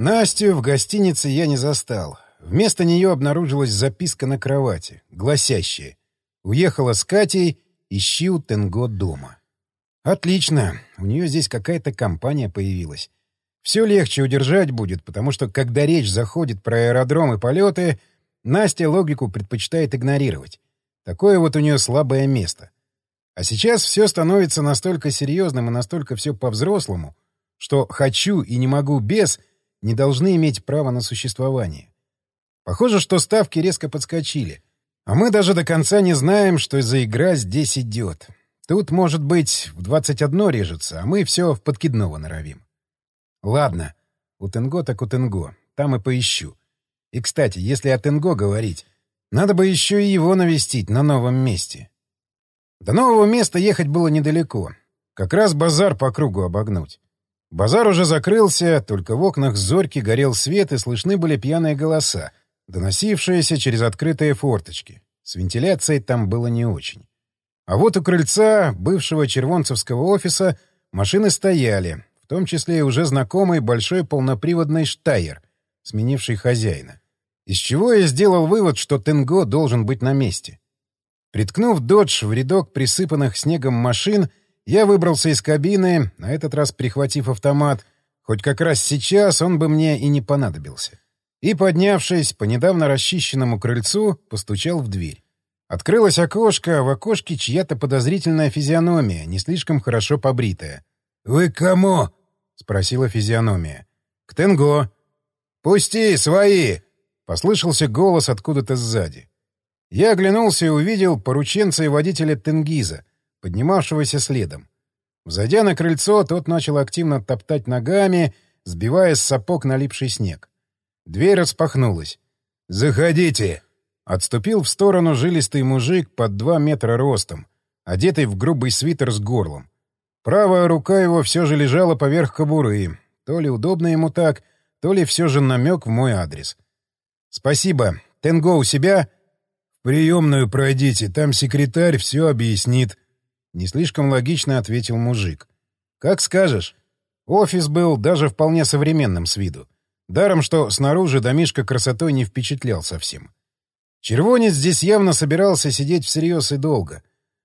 Настю в гостинице я не застал. Вместо нее обнаружилась записка на кровати, гласящая «Уехала с Катей, ищи у Тенго дома». Отлично, у нее здесь какая-то компания появилась. Все легче удержать будет, потому что, когда речь заходит про аэродром и полеты, Настя логику предпочитает игнорировать. Такое вот у нее слабое место. А сейчас все становится настолько серьезным и настолько все по-взрослому, что «хочу» и «не могу без» не должны иметь права на существование. Похоже, что ставки резко подскочили. А мы даже до конца не знаем, что за игра здесь идет. Тут, может быть, в 21 режется, а мы все в подкидного норовим. Ладно, у Тенго так у Тенго, там и поищу. И, кстати, если о Тенго говорить, надо бы еще и его навестить на новом месте. До нового места ехать было недалеко. Как раз базар по кругу обогнуть. Базар уже закрылся, только в окнах зорьки горел свет и слышны были пьяные голоса, доносившиеся через открытые форточки. С вентиляцией там было не очень. А вот у крыльца бывшего червонцевского офиса машины стояли, в том числе и уже знакомый большой полноприводный «Штайер», сменивший хозяина. Из чего я сделал вывод, что Тенго должен быть на месте. Приткнув «Додж» в рядок присыпанных снегом машин, я выбрался из кабины, на этот раз прихватив автомат, хоть как раз сейчас он бы мне и не понадобился. И, поднявшись по недавно расчищенному крыльцу, постучал в дверь. Открылось окошко, а в окошке чья-то подозрительная физиономия, не слишком хорошо побритая. «Вы кому?» — спросила физиономия. «К Тенго». «Пусти, свои!» — послышался голос откуда-то сзади. Я оглянулся и увидел порученца и водителя Тенгиза, поднимавшегося следом. Взойдя на крыльцо, тот начал активно топтать ногами, сбивая с сапог налипший снег. Дверь распахнулась. «Заходите!» Отступил в сторону жилистый мужик под два метра ростом, одетый в грубый свитер с горлом. Правая рука его все же лежала поверх кобуры. То ли удобно ему так, то ли все же намек в мой адрес. «Спасибо. Тенго у себя?» «В приемную пройдите, там секретарь все объяснит», — не слишком логично ответил мужик. «Как скажешь». Офис был даже вполне современным с виду. Даром, что снаружи домишка красотой не впечатлял совсем. Червонец здесь явно собирался сидеть всерьез и долго.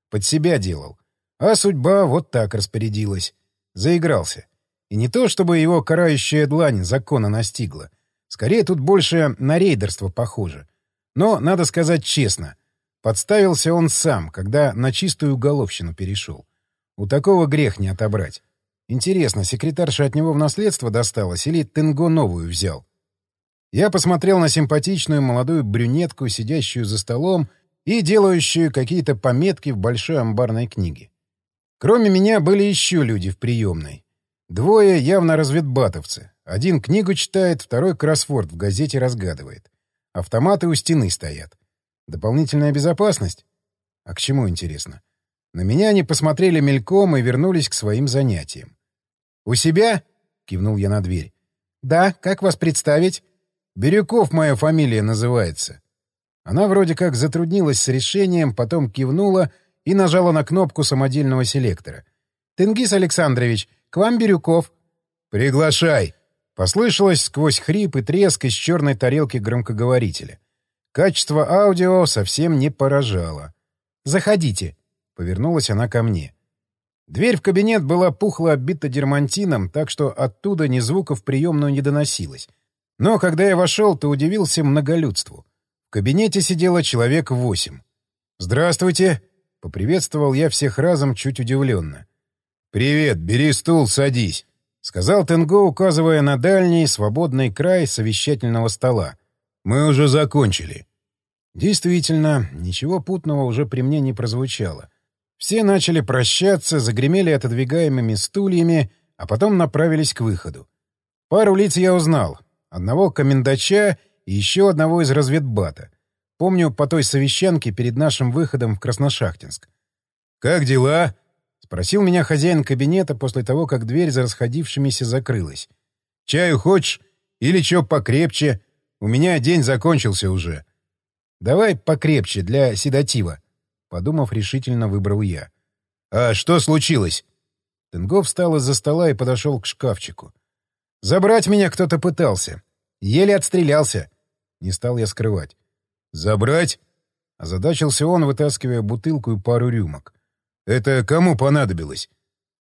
Под себя делал. А судьба вот так распорядилась. Заигрался. И не то, чтобы его карающая длань закона настигла. Скорее, тут больше на рейдерство похоже. Но, надо сказать честно, Подставился он сам, когда на чистую головщину перешел. У такого грех не отобрать. Интересно, секретарша от него в наследство досталась или Тенго новую взял? Я посмотрел на симпатичную молодую брюнетку, сидящую за столом и делающую какие-то пометки в большой амбарной книге. Кроме меня были еще люди в приемной. Двое явно разведбатовцы. Один книгу читает, второй кроссворд в газете разгадывает. Автоматы у стены стоят. Дополнительная безопасность? А к чему, интересно? На меня они посмотрели мельком и вернулись к своим занятиям. «У себя?» — кивнул я на дверь. «Да, как вас представить?» «Бирюков моя фамилия называется». Она вроде как затруднилась с решением, потом кивнула и нажала на кнопку самодельного селектора. «Тенгиз Александрович, к вам Бирюков». «Приглашай!» — послышалось сквозь хрип и треск из черной тарелки громкоговорителя. Качество аудио совсем не поражало. «Заходите», — повернулась она ко мне. Дверь в кабинет была пухло оббита дермантином, так что оттуда ни звука в приемную не доносилось. Но когда я вошел, то удивился многолюдству. В кабинете сидело человек восемь. «Здравствуйте!» — поприветствовал я всех разом чуть удивленно. «Привет, бери стул, садись», — сказал Тенго, указывая на дальний, свободный край совещательного стола. «Мы уже закончили». Действительно, ничего путного уже при мне не прозвучало. Все начали прощаться, загремели отодвигаемыми стульями, а потом направились к выходу. Пару лиц я узнал. Одного комендача и еще одного из разведбата. Помню по той совещанке перед нашим выходом в Красношахтинск. «Как дела?» — спросил меня хозяин кабинета после того, как дверь за расходившимися закрылась. «Чаю хочешь? Или чё покрепче?» У меня день закончился уже. Давай покрепче, для седатива. Подумав, решительно выбрал я. А что случилось? Тенгов встал из-за стола и подошел к шкафчику. Забрать меня кто-то пытался. Еле отстрелялся. Не стал я скрывать. «Забрать?» — озадачился он, вытаскивая бутылку и пару рюмок. «Это кому понадобилось?»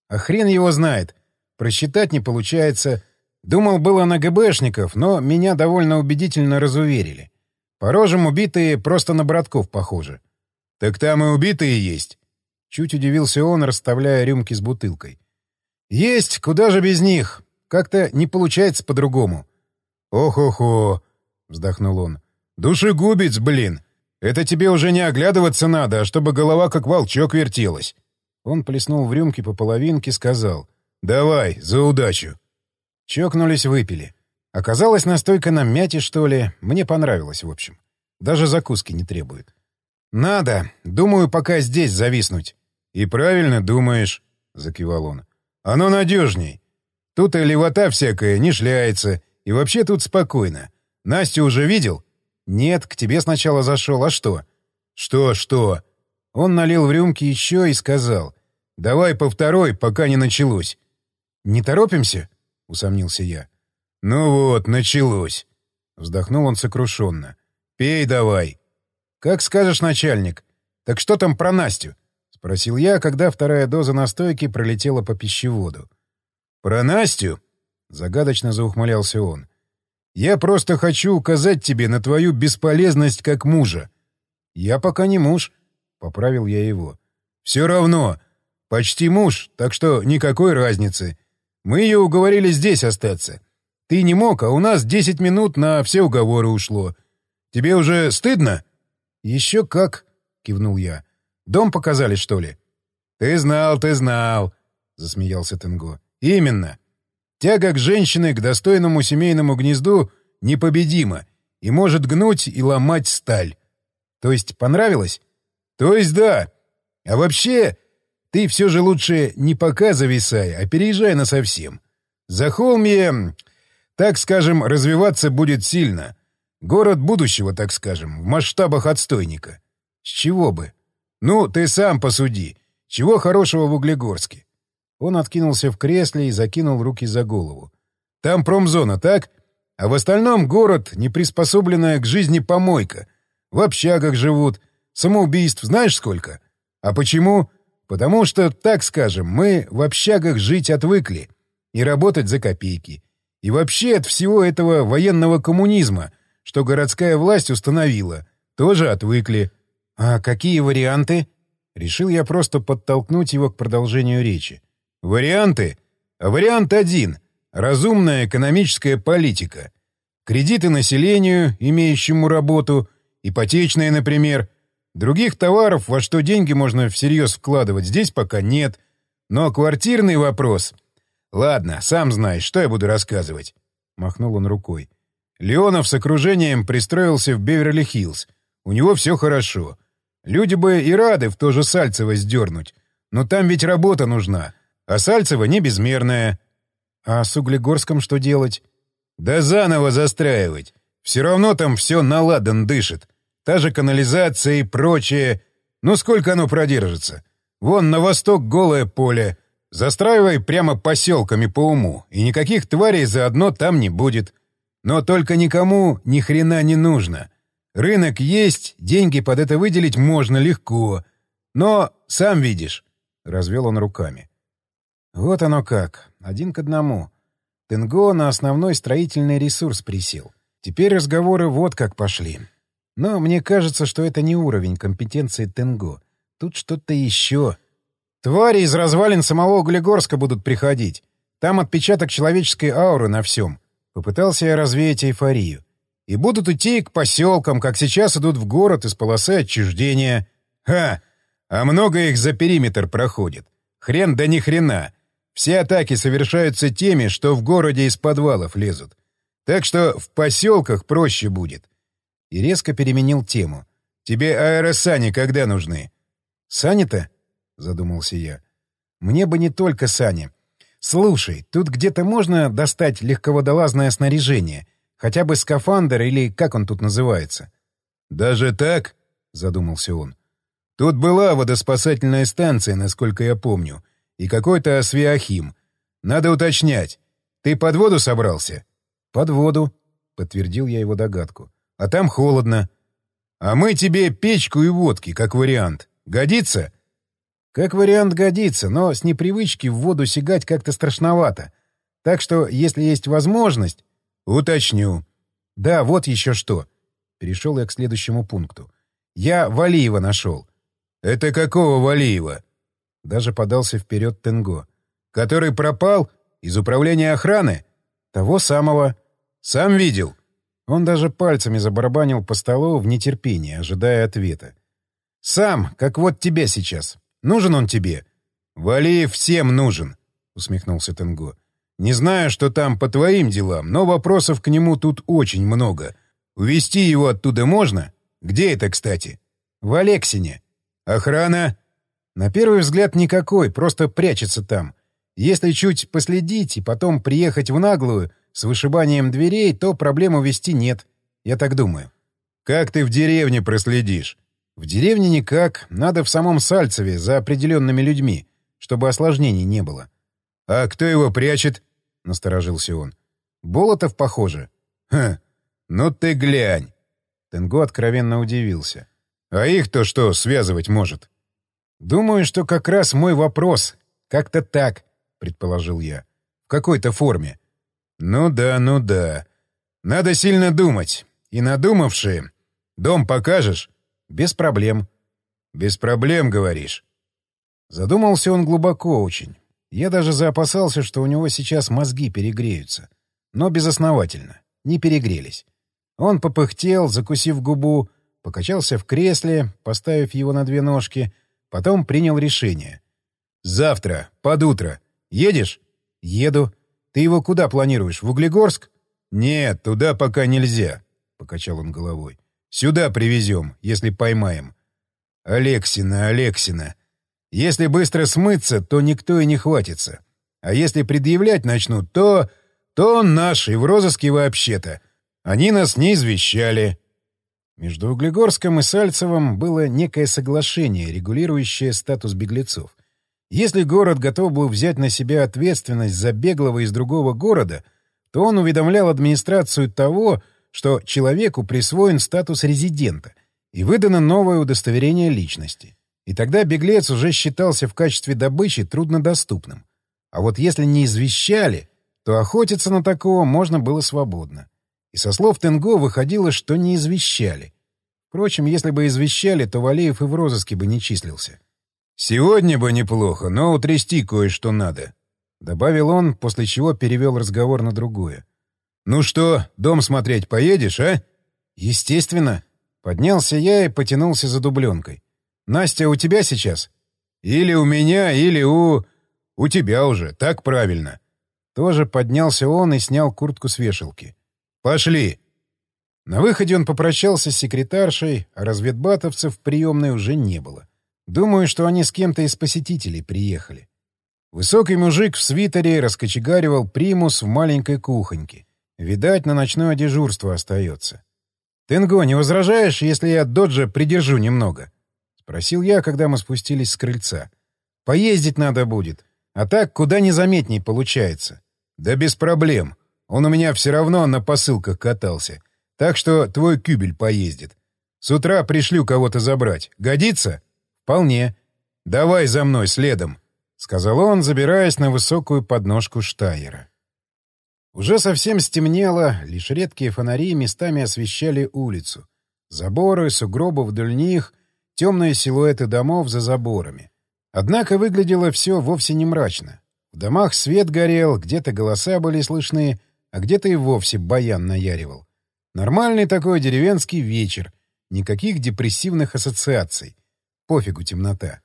«А хрен его знает. Просчитать не получается. Думал, было на ГБшников, но меня довольно убедительно разуверили. По рожам убитые просто на братков похожи. «Так там и убитые есть?» Чуть удивился он, расставляя рюмки с бутылкой. «Есть, куда же без них? Как-то не получается по-другому». «Ох-охо!» — вздохнул он. «Душегубец, блин! Это тебе уже не оглядываться надо, а чтобы голова как волчок вертелась!» Он плеснул в рюмки по половинке, сказал. «Давай, за удачу!» Чокнулись, выпили. Оказалось, настойка на мяте, что ли. Мне понравилось, в общем. Даже закуски не требует. «Надо. Думаю, пока здесь зависнуть». «И правильно думаешь», — закивал он. «Оно надежней. Тут и левота всякая не шляется, и вообще тут спокойно. Настю уже видел?» «Нет, к тебе сначала зашел. А что?» «Что, что?» Он налил в рюмки еще и сказал. «Давай по второй, пока не началось». «Не торопимся?» — усомнился я. «Ну вот, началось!» Вздохнул он сокрушенно. «Пей давай!» «Как скажешь, начальник. Так что там про Настю?» — спросил я, когда вторая доза настойки пролетела по пищеводу. «Про Настю?» — загадочно заухмылялся он. «Я просто хочу указать тебе на твою бесполезность как мужа». «Я пока не муж», — поправил я его. «Все равно. Почти муж, так что никакой разницы. Мы ее уговорили здесь остаться. Ты не мог, а у нас десять минут на все уговоры ушло. Тебе уже стыдно?» «Еще как!» — кивнул я. «Дом показали, что ли?» «Ты знал, ты знал!» — засмеялся Тенго. «Именно. Тяга к женщине, к достойному семейному гнезду непобедима и может гнуть и ломать сталь. То есть понравилось? То есть да. А вообще, ты все же лучше не пока зависай, а переезжай насовсем. За холмье так скажем, развиваться будет сильно. Город будущего, так скажем, в масштабах отстойника. С чего бы? Ну, ты сам посуди. Чего хорошего в Углегорске? Он откинулся в кресле и закинул руки за голову. Там промзона, так? А в остальном город, не приспособленная к жизни помойка. В общагах живут. Самоубийств знаешь сколько? А почему? Потому что, так скажем, мы в общагах жить отвыкли и работать за копейки. И вообще от всего этого военного коммунизма, что городская власть установила, тоже отвыкли. А какие варианты? Решил я просто подтолкнуть его к продолжению речи. Варианты? Вариант один. Разумная экономическая политика. Кредиты населению, имеющему работу, ипотечные, например. Других товаров, во что деньги можно всерьез вкладывать, здесь пока нет. Но квартирный вопрос «Ладно, сам знаешь, что я буду рассказывать», — махнул он рукой. Леонов с окружением пристроился в Беверли-Хиллз. У него все хорошо. Люди бы и рады в то же Сальцево сдернуть. Но там ведь работа нужна. А Сальцево не безмерная. А с Углегорском что делать? Да заново застраивать. Все равно там все наладан дышит. Та же канализация и прочее. Ну сколько оно продержится? Вон на восток голое поле. Застраивай прямо поселками по уму, и никаких тварей заодно там не будет. Но только никому ни хрена не нужно. Рынок есть, деньги под это выделить можно легко. Но, сам видишь, — развел он руками. Вот оно как, один к одному. Тенго на основной строительный ресурс присел. Теперь разговоры вот как пошли. Но мне кажется, что это не уровень компетенции Тенго. Тут что-то еще. Твари из развалин самого Углегорска будут приходить. Там отпечаток человеческой ауры на всем. Попытался я развеять эйфорию. И будут идти к поселкам, как сейчас идут в город из полосы отчуждения. Ха! А много их за периметр проходит. Хрен да ни хрена. Все атаки совершаются теми, что в городе из подвалов лезут. Так что в поселках проще будет. И резко переменил тему. Тебе аэросани когда нужны? Сани-то? — задумался я. «Мне бы не только сани. Слушай, тут где-то можно достать легководолазное снаряжение? Хотя бы скафандр или как он тут называется?» «Даже так?» — задумался он. «Тут была водоспасательная станция, насколько я помню, и какой-то освиахим. Надо уточнять. Ты под воду собрался? Под воду, подтвердил я его догадку. А там холодно. А мы тебе печку и водки, как вариант. Годится? Как вариант годится, но с непривычки в воду сигать как-то страшновато. Так что, если есть возможность... Уточню. Да, вот еще что. Перешел я к следующему пункту. Я Валиева нашел. Это какого Валиева? Даже подался вперед Тенго. Который пропал? Из управления охраны? Того самого. Сам видел? Он даже пальцами забарабанил по столу в нетерпении, ожидая ответа. «Сам, как вот тебе сейчас. Нужен он тебе?» «Валиев всем нужен», — усмехнулся Тенго. «Не знаю, что там по твоим делам, но вопросов к нему тут очень много. Увести его оттуда можно? Где это, кстати?» «В Алексине». «Охрана?» «На первый взгляд никакой, просто прячется там. Если чуть последить и потом приехать в наглую с вышибанием дверей, то проблем увести нет. Я так думаю». «Как ты в деревне проследишь?» «В деревне никак. Надо в самом Сальцеве, за определенными людьми, чтобы осложнений не было». «А кто его прячет?» — насторожился он. «Болотов, похоже». «Ха, ну ты глянь!» Тенго откровенно удивился. «А их-то что связывать может?» «Думаю, что как раз мой вопрос. Как-то так», — предположил я. «В какой-то форме». «Ну да, ну да. Надо сильно думать. И надумавшие. Дом покажешь?» «Без проблем». «Без проблем, говоришь?» Задумался он глубоко очень. Я даже заопасался, что у него сейчас мозги перегреются. Но безосновательно. Не перегрелись. Он попыхтел, закусив губу, покачался в кресле, поставив его на две ножки, потом принял решение. «Завтра, под утро. Едешь?» «Еду. Ты его куда планируешь? В Углегорск?» «Нет, туда пока нельзя», — покачал он головой. «Сюда привезем, если поймаем». «Алексина, Алексина. Если быстро смыться, то никто и не хватится. А если предъявлять начнут, то... то он наш и в розыске вообще-то. Они нас не извещали». Между Углегорском и Сальцевым было некое соглашение, регулирующее статус беглецов. Если город готов был взять на себя ответственность за беглого из другого города, то он уведомлял администрацию того, что человеку присвоен статус резидента и выдано новое удостоверение личности. И тогда беглец уже считался в качестве добычи труднодоступным. А вот если не извещали, то охотиться на такого можно было свободно. И со слов Тенго выходило, что не извещали. Впрочем, если бы извещали, то Валеев и в розыске бы не числился. «Сегодня бы неплохо, но утрясти кое-что надо», — добавил он, после чего перевел разговор на другое. «Ну что, дом смотреть поедешь, а?» «Естественно». Поднялся я и потянулся за дубленкой. «Настя у тебя сейчас?» «Или у меня, или у... у тебя уже, так правильно». Тоже поднялся он и снял куртку с вешалки. «Пошли!» На выходе он попрощался с секретаршей, а разведбатовцев в приемной уже не было. Думаю, что они с кем-то из посетителей приехали. Высокий мужик в свитере раскочегаривал примус в маленькой кухоньке. Видать, на ночное дежурство остается. «Тенго, не возражаешь, если я доджа придержу немного?» — спросил я, когда мы спустились с крыльца. «Поездить надо будет. А так куда незаметней получается». «Да без проблем. Он у меня все равно на посылках катался. Так что твой кюбель поездит. С утра пришлю кого-то забрать. Годится? Вполне. Давай за мной следом, — сказал он, забираясь на высокую подножку Штайера. Уже совсем стемнело, лишь редкие фонари местами освещали улицу. Заборы, сугробы вдоль них, темные силуэты домов за заборами. Однако выглядело все вовсе не мрачно. В домах свет горел, где-то голоса были слышны, а где-то и вовсе баян наяривал. Нормальный такой деревенский вечер, никаких депрессивных ассоциаций. Пофигу темнота.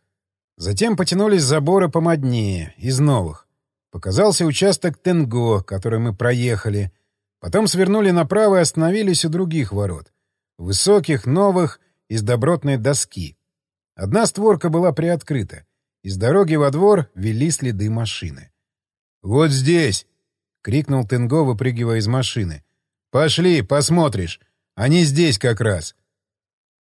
Затем потянулись заборы помоднее, из новых. Показался участок Тенго, который мы проехали. Потом свернули направо и остановились у других ворот. Высоких, новых, из добротной доски. Одна створка была приоткрыта. Из дороги во двор вели следы машины. «Вот здесь!» — крикнул Тенго, выпрыгивая из машины. «Пошли, посмотришь. Они здесь как раз».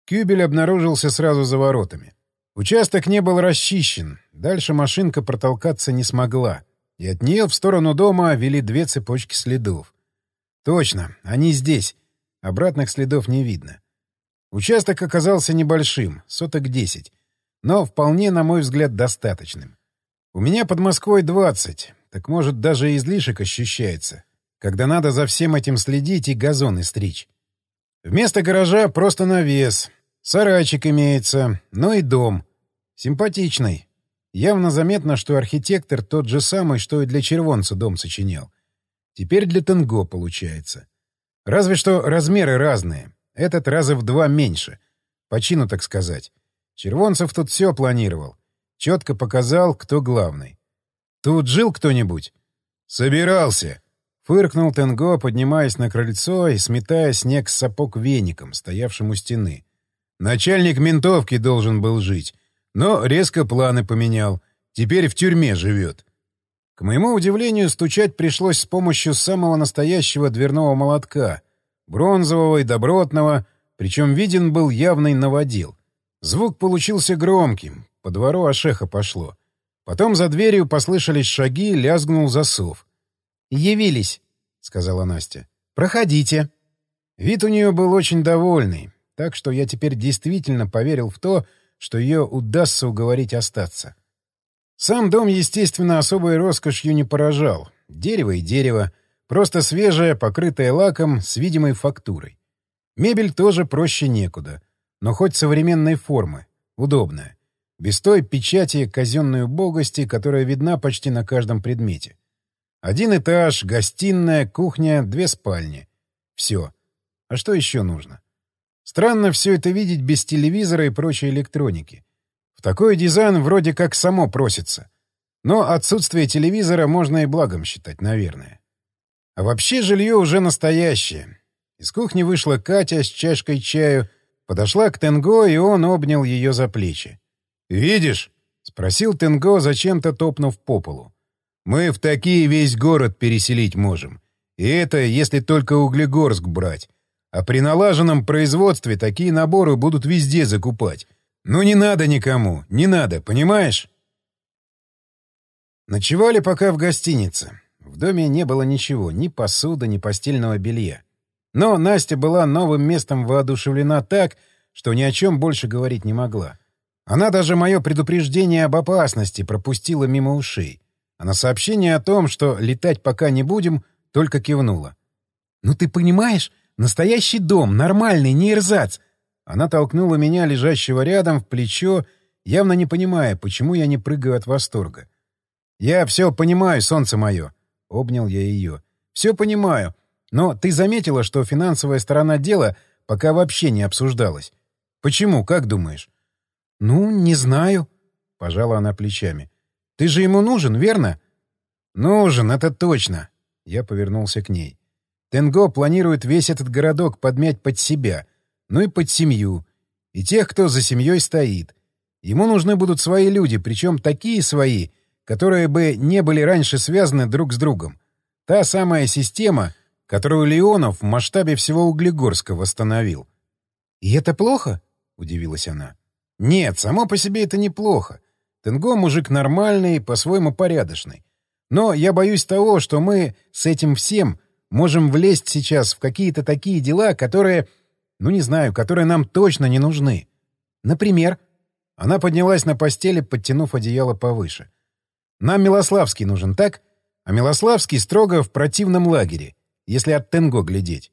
Кюбель обнаружился сразу за воротами. Участок не был расчищен, дальше машинка протолкаться не смогла. и от нее в сторону дома вели две цепочки следов. Точно, они здесь. Обратных следов не видно. Участок оказался небольшим, соток десять, но вполне, на мой взгляд, достаточным. У меня под Москвой двадцать, так может даже излишек ощущается, когда надо за всем этим следить и газоны стричь. Вместо гаража просто навес, сарайчик имеется, ну и дом. Симпатичный. Явно заметно, что архитектор тот же самый, что и для червонца дом сочинял. Теперь для Тенго получается. Разве что размеры разные. Этот раза в два меньше. По чину, так сказать. Червонцев тут все планировал. Четко показал, кто главный. Тут жил кто-нибудь? Собирался. Фыркнул Тенго, поднимаясь на крыльцо и сметая снег с сапог веником, стоявшим у стены. Начальник ментовки должен был жить, но резко планы поменял. Теперь в тюрьме живет. К моему удивлению, стучать пришлось с помощью самого настоящего дверного молотка, бронзового и добротного, причем виден был явный наводил. Звук получился громким, по двору Ашеха пошло. Потом за дверью послышались шаги, лязгнул засов. «Явились», — сказала Настя. «Проходите». Вид у нее был очень довольный, так что я теперь действительно поверил в то, что ее удастся уговорить остаться. Сам дом, естественно, особой роскошью не поражал. Дерево и дерево, просто свежее, покрытое лаком, с видимой фактурой. Мебель тоже проще некуда, но хоть современной формы, удобная. Без той печати казенной убогости, которая видна почти на каждом предмете. Один этаж, гостиная, кухня, две спальни. Все. А что еще нужно? Странно все это видеть без телевизора и прочей электроники. В такой дизайн вроде как само просится. Но отсутствие телевизора можно и благом считать, наверное. А вообще жилье уже настоящее. Из кухни вышла Катя с чашкой чаю, подошла к Тенго, и он обнял ее за плечи. «Видишь?» — спросил Тенго, зачем-то топнув по полу. «Мы в такие весь город переселить можем. И это если только Углегорск брать. А при налаженном производстве такие наборы будут везде закупать. Ну не надо никому, не надо, понимаешь? Ночевали пока в гостинице. В доме не было ничего, ни посуды, ни постельного белья. Но Настя была новым местом воодушевлена так, что ни о чем больше говорить не могла. Она даже мое предупреждение об опасности пропустила мимо ушей. А на сообщение о том, что летать пока не будем, только кивнула. «Ну ты понимаешь, настоящий дом, нормальный, не ирзац. Она толкнула меня, лежащего рядом, в плечо, явно не понимая, почему я не прыгаю от восторга. «Я все понимаю, солнце мое», — обнял я ее. «Все понимаю. Но ты заметила, что финансовая сторона дела пока вообще не обсуждалась. Почему, как думаешь?» «Ну, не знаю», — пожала она плечами. «Ты же ему нужен, верно?» «Нужен, это точно», — я повернулся к ней. «Тенго планирует весь этот городок подмять под себя, ну и под семью, и тех, кто за семьей стоит. Ему нужны будут свои люди, причем такие свои, которые бы не были раньше связаны друг с другом. Та самая система, которую Леонов в масштабе всего Углегорска восстановил. «И это плохо?» — удивилась она. «Нет, само по себе это неплохо. Тенго мужик нормальный, по-своему порядочный. Но я боюсь того, что мы с этим всем можем влезть сейчас в какие-то такие дела, которые ну, не знаю, которые нам точно не нужны. Например, она поднялась на постели, подтянув одеяло повыше. Нам Милославский нужен, так? А Милославский строго в противном лагере, если от Тенго глядеть.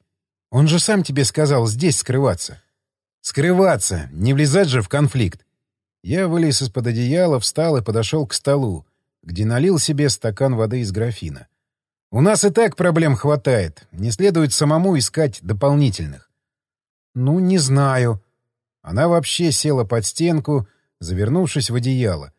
Он же сам тебе сказал здесь скрываться. Скрываться, не влезать же в конфликт. Я вылез из-под одеяла, встал и подошел к столу, где налил себе стакан воды из графина. У нас и так проблем хватает, не следует самому искать дополнительных. «Ну, не знаю». Она вообще села под стенку, завернувшись в одеяло.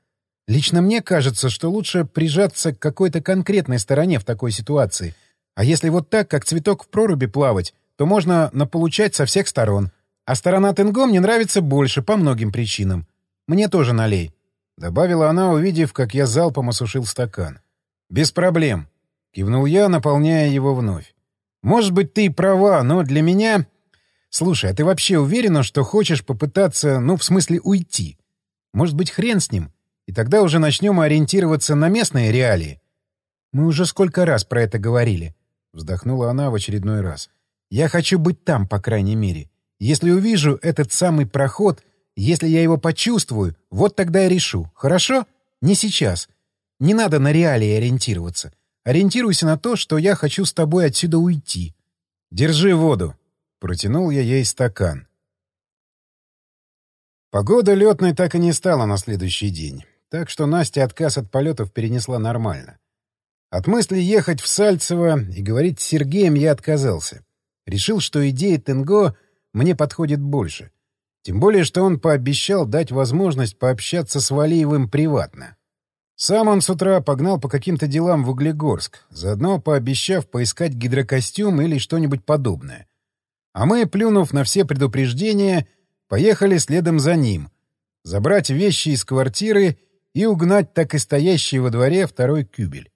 «Лично мне кажется, что лучше прижаться к какой-то конкретной стороне в такой ситуации. А если вот так, как цветок в проруби плавать, то можно наполучать со всех сторон. А сторона Тенго мне нравится больше по многим причинам. Мне тоже налей». Добавила она, увидев, как я залпом осушил стакан. «Без проблем», — кивнул я, наполняя его вновь. «Может быть, ты и права, но для меня Слушай, а ты вообще уверена, что хочешь попытаться, ну, в смысле, уйти? Может быть, хрен с ним? И тогда уже начнем ориентироваться на местные реалии. Мы уже сколько раз про это говорили. Вздохнула она в очередной раз. Я хочу быть там, по крайней мере. Если увижу этот самый проход, если я его почувствую, вот тогда я решу. Хорошо? Не сейчас. Не надо на реалии ориентироваться. Ориентируйся на то, что я хочу с тобой отсюда уйти. Держи воду. Протянул я ей стакан. Погода летной так и не стала на следующий день, так что Настя отказ от полетов перенесла нормально. От мысли ехать в Сальцево и говорить с Сергеем я отказался. Решил, что идея Тенго мне подходит больше. Тем более, что он пообещал дать возможность пообщаться с Валиевым приватно. Сам он с утра погнал по каким-то делам в Углегорск, заодно пообещав поискать гидрокостюм или что-нибудь подобное. А мы, плюнув на все предупреждения, поехали следом за ним, забрать вещи из квартиры и угнать так и стоящий во дворе второй кюбель.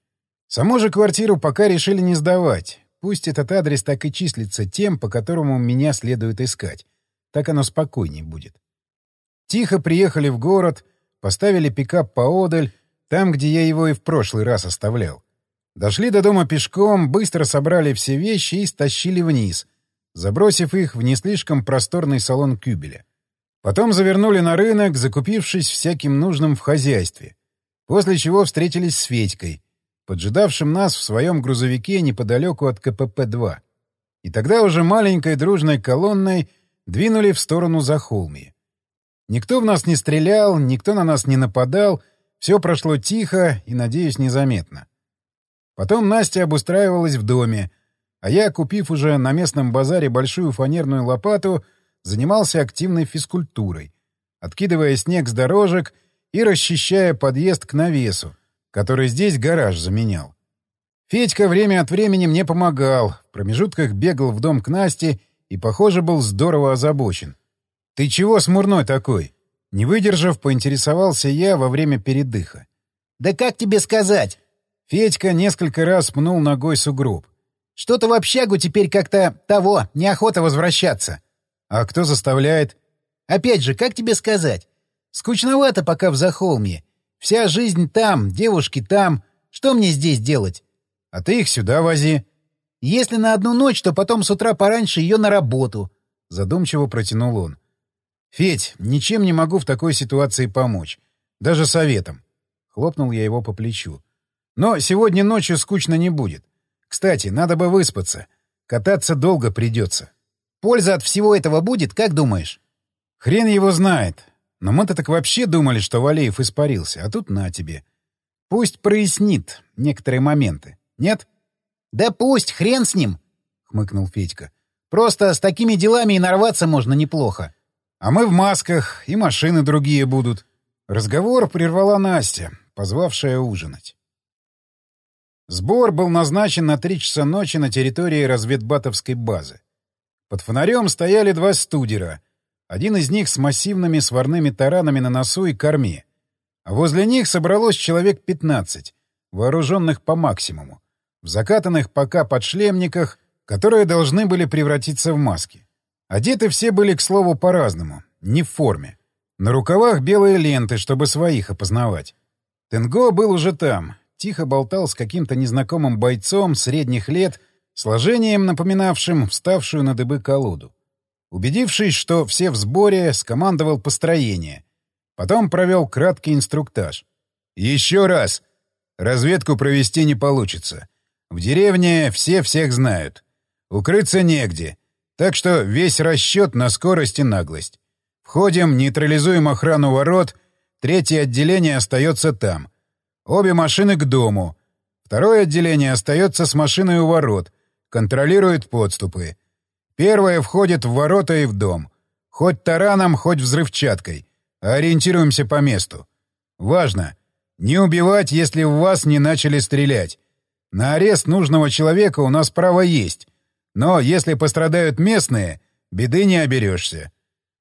Саму же квартиру пока решили не сдавать. Пусть этот адрес так и числится тем, по которому меня следует искать. Так оно спокойней будет. Тихо приехали в город, поставили пикап поодаль, там, где я его и в прошлый раз оставлял. Дошли до дома пешком, быстро собрали все вещи и стащили вниз, забросив их в не слишком просторный салон кюбеля. Потом завернули на рынок, закупившись всяким нужным в хозяйстве. После чего встретились с Федькой, поджидавшим нас в своем грузовике неподалеку от КПП-2. И тогда уже маленькой дружной колонной двинули в сторону Захолмья. Никто в нас не стрелял, никто на нас не нападал, все прошло тихо и, надеюсь, незаметно. Потом Настя обустраивалась в доме, а я, купив уже на местном базаре большую фанерную лопату, занимался активной физкультурой, откидывая снег с дорожек и расчищая подъезд к навесу, который здесь гараж заменял. Федька время от времени мне помогал, в промежутках бегал в дом к Насте и, похоже, был здорово озабочен. «Ты чего смурной такой?» Не выдержав, поинтересовался я во время передыха. «Да как тебе сказать?» Федька несколько раз пнул ногой сугроб. Что-то в общагу теперь как-то того, неохота возвращаться. А кто заставляет? Опять же, как тебе сказать? Скучновато пока в Захолмье. Вся жизнь там, девушки там. Что мне здесь делать? А ты их сюда вози. Если на одну ночь, то потом с утра пораньше ее на работу. Задумчиво протянул он. Федь, ничем не могу в такой ситуации помочь. Даже советом. Хлопнул я его по плечу. Но сегодня ночью скучно не будет. Кстати, надо бы выспаться. Кататься долго придется. Польза от всего этого будет, как думаешь? Хрен его знает. Но мы-то так вообще думали, что Валеев испарился, а тут на тебе. Пусть прояснит некоторые моменты. Нет? Да пусть, хрен с ним, — хмыкнул Федька. Просто с такими делами и нарваться можно неплохо. А мы в масках, и машины другие будут. Разговор прервала Настя, позвавшая ужинать. Сбор был назначен на три часа ночи на территории разведбатовской базы. Под фонарем стояли два студера. Один из них с массивными сварными таранами на носу и корме. А возле них собралось человек 15, вооруженных по максимуму, в закатанных пока подшлемниках, которые должны были превратиться в маски. Одеты все были, к слову, по-разному, не в форме. На рукавах белые ленты, чтобы своих опознавать. Тенго был уже там, тихо болтал с каким-то незнакомым бойцом средних лет, сложением напоминавшим вставшую на дыбы колоду. Убедившись, что все в сборе, скомандовал построение. Потом провел краткий инструктаж. «Еще раз! Разведку провести не получится. В деревне все всех знают. Укрыться негде. Так что весь расчет на скорость и наглость. Входим, нейтрализуем охрану ворот, третье отделение остается там. Обе машины к дому. Второе отделение остается с машиной у ворот. Контролирует подступы. Первое входит в ворота и в дом. Хоть тараном, хоть взрывчаткой. Ориентируемся по месту. Важно. Не убивать, если в вас не начали стрелять. На арест нужного человека у нас право есть. Но если пострадают местные, беды не оберешься.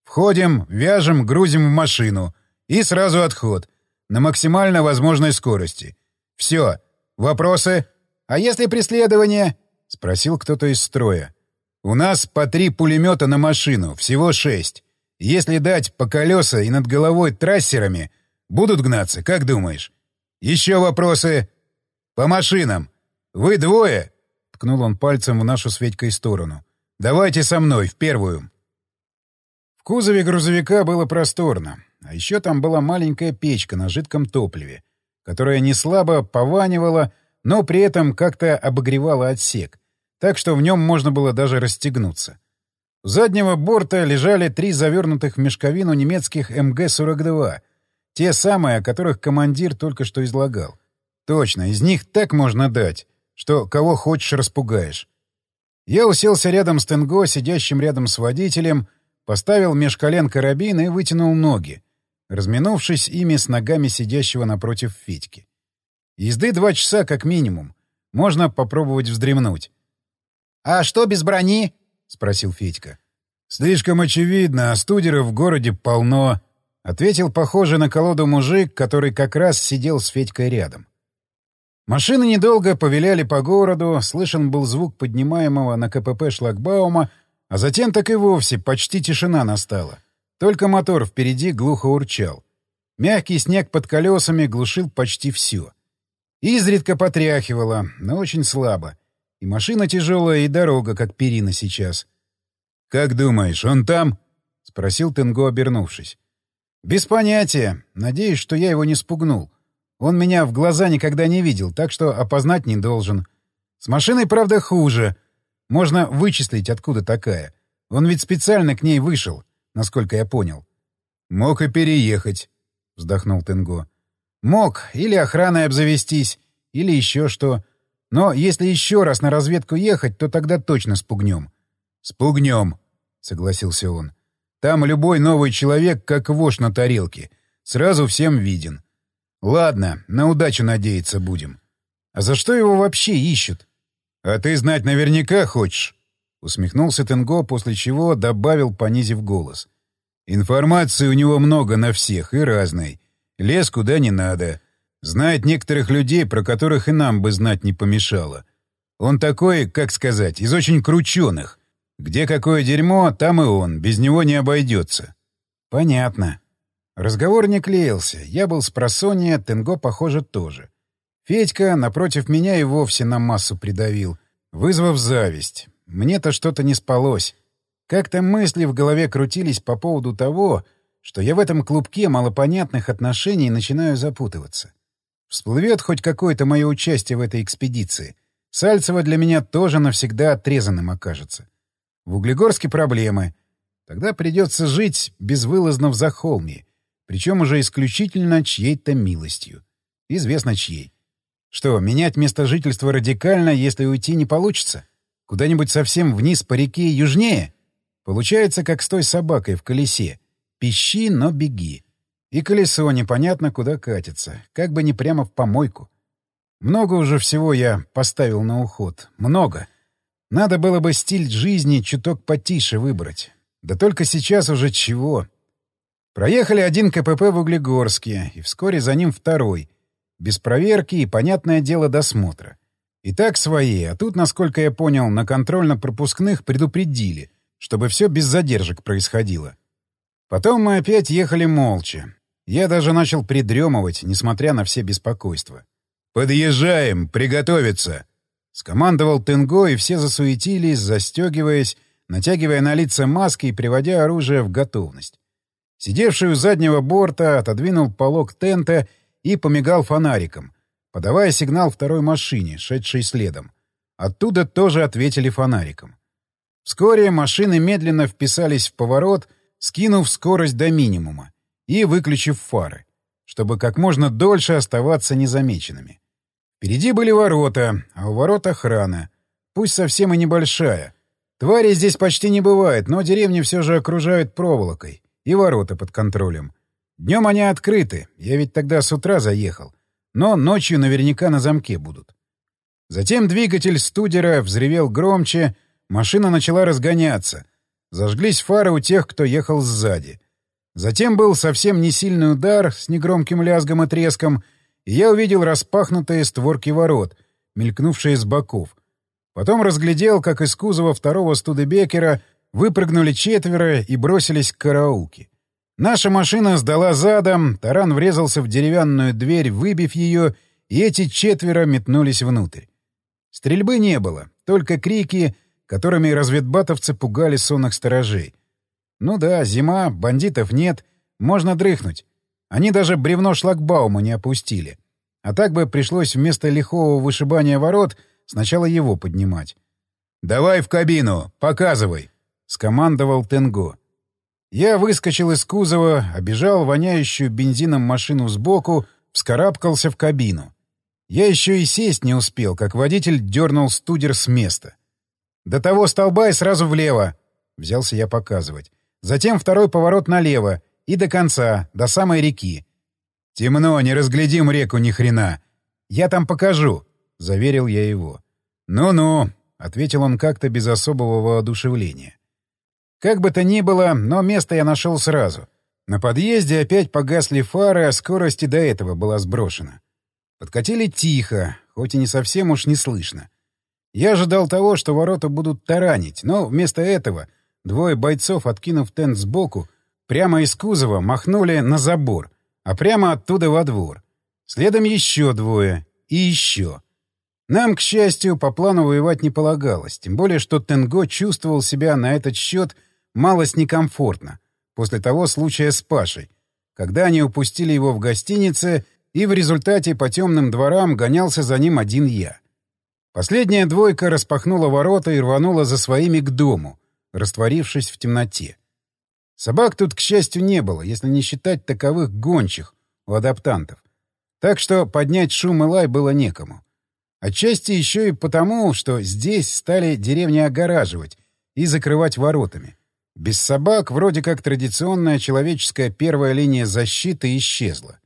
Входим, вяжем, грузим в машину. И сразу отход — на максимально возможной скорости. Все. Вопросы? А если преследование? Спросил кто-то из строя. У нас по три пулемета на машину, всего шесть. Если дать по колеса и над головой трассерами, будут гнаться, как думаешь? Еще вопросы? По машинам! Вы двое!» — ткнул он пальцем в нашу с Федькой сторону. «Давайте со мной, в первую!» В кузове грузовика было просторно, а еще там была маленькая печка на жидком топливе, которая не слабо пованивала, но при этом как-то обогревала отсек, так что в нем можно было даже расстегнуться. У заднего борта лежали три завернутых в мешковину немецких МГ-42, те самые, о которых командир только что излагал. Точно, из них так можно дать, что кого хочешь распугаешь. Я уселся рядом с Тенго, сидящим рядом с водителем, поставил меж колен карабин и вытянул ноги, разминувшись ими с ногами сидящего напротив Федьки. Езды два часа как минимум. Можно попробовать вздремнуть. — А что без брони? — спросил Федька. — Слишком очевидно, а студеров в городе полно, — ответил похожий на колоду мужик, который как раз сидел с Федькой рядом. Машины недолго повиляли по городу, слышен был звук поднимаемого на КПП шлагбаума, а затем так и вовсе почти тишина настала. Только мотор впереди глухо урчал. Мягкий снег под колесами глушил почти все. Изредка потряхивало, но очень слабо. И машина тяжелая, и дорога, как перина сейчас. — Как думаешь, он там? — спросил Тенго, обернувшись. — Без понятия. Надеюсь, что я его не спугнул. Он меня в глаза никогда не видел, так что опознать не должен. С машиной, правда, хуже. Можно вычислить, откуда такая. Он ведь специально к ней вышел, насколько я понял. «Мог и переехать», — вздохнул Тенго. «Мог. Или охраной обзавестись, или еще что. Но если еще раз на разведку ехать, то тогда точно спугнем». «Спугнем», — согласился он. «Там любой новый человек, как вошь на тарелке. Сразу всем виден. Ладно, на удачу надеяться будем. А за что его вообще ищут? А ты знать наверняка хочешь? Усмехнулся Тенго, после чего добавил, понизив голос. Информации у него много на всех и разной. Лез куда не надо. Знает некоторых людей, про которых и нам бы знать не помешало. Он такой, как сказать, из очень крученых. Где какое дерьмо, там и он. Без него не обойдется. Понятно. Разговор не клеился. Я был с просонья, Тенго, похоже, тоже. Федька, напротив меня, и вовсе на массу придавил, вызвав зависть. Мне-то что-то не спалось. Как-то мысли в голове крутились по поводу того, что я в этом клубке малопонятных отношений начинаю запутываться. Всплывет хоть какое-то мое участие в этой экспедиции. Сальцево для меня тоже навсегда отрезанным окажется. В Углегорске проблемы. Тогда придется жить безвылазно в Захолмье, причем уже исключительно чьей-то милостью. Известно чьей. Что, менять место жительства радикально, если уйти не получится? Куда-нибудь совсем вниз по реке южнее? Получается, как с той собакой в колесе. Пищи, но беги. И колесо непонятно куда катится, как бы не прямо в помойку. Много уже всего я поставил на уход. Много. Надо было бы стиль жизни чуток потише выбрать. Да только сейчас уже чего. Проехали один КПП в Углегорске, и вскоре за ним второй. Без проверки и, понятное дело, досмотра. И так свои, а тут, насколько я понял, на контрольно-пропускных предупредили, чтобы все без задержек происходило. Потом мы опять ехали молча. Я даже начал придремывать, несмотря на все беспокойства. «Подъезжаем! Приготовиться!» Скомандовал Тенго, и все засуетились, застегиваясь, натягивая на лица маски и приводя оружие в готовность. Сидевший у заднего борта отодвинул полог тента и помигал фонариком, подавая сигнал второй машине, шедшей следом. Оттуда тоже ответили фонариком. Вскоре машины медленно вписались в поворот, скинув скорость до минимума и выключив фары, чтобы как можно дольше оставаться незамеченными. Впереди были ворота, а у ворот охрана, пусть совсем и небольшая. Твари здесь почти не бывает, но деревни все же окружают проволокой и ворота под контролем. Днем они открыты, я ведь тогда с утра заехал, но ночью наверняка на замке будут. Затем двигатель студера взревел громче, машина начала разгоняться. Зажглись фары у тех, кто ехал сзади. Затем был совсем не сильный удар с негромким лязгом и треском, и я увидел распахнутые створки ворот, мелькнувшие с боков. Потом разглядел, как из кузова второго студебекера Выпрыгнули четверо и бросились к караулке. Наша машина сдала задом, таран врезался в деревянную дверь, выбив ее, и эти четверо метнулись внутрь. Стрельбы не было, только крики, которыми разведбатовцы пугали сонных сторожей. Ну да, зима, бандитов нет, можно дрыхнуть. Они даже бревно шлагбаума не опустили. А так бы пришлось вместо лихого вышибания ворот сначала его поднимать. «Давай в кабину, показывай!» — скомандовал Тенго. Я выскочил из кузова, обежал воняющую бензином машину сбоку, вскарабкался в кабину. Я еще и сесть не успел, как водитель дернул студер с места. «До того столба и сразу влево!» — взялся я показывать. Затем второй поворот налево и до конца, до самой реки. «Темно, не разглядим реку ни хрена. Я там покажу», — заверил я его. «Ну-ну», — ответил он как-то без особого воодушевления. Как бы то ни было, но место я нашел сразу. На подъезде опять погасли фары, а скорость и до этого была сброшена. Подкатили тихо, хоть и не совсем уж не слышно. Я ожидал того, что ворота будут таранить, но вместо этого двое бойцов, откинув тент сбоку, прямо из кузова махнули на забор, а прямо оттуда во двор. Следом еще двое. И еще. Нам, к счастью, по плану воевать не полагалось, тем более, что Тенго чувствовал себя на этот счет — малость некомфортно после того случая с Пашей, когда они упустили его в гостинице, и в результате по темным дворам гонялся за ним один я. Последняя двойка распахнула ворота и рванула за своими к дому, растворившись в темноте. Собак тут, к счастью, не было, если не считать таковых гончих у адаптантов. Так что поднять шум и лай было некому. Отчасти еще и потому, что здесь стали деревни огораживать и закрывать воротами. Без собак вроде как традиционная человеческая первая линия защиты исчезла.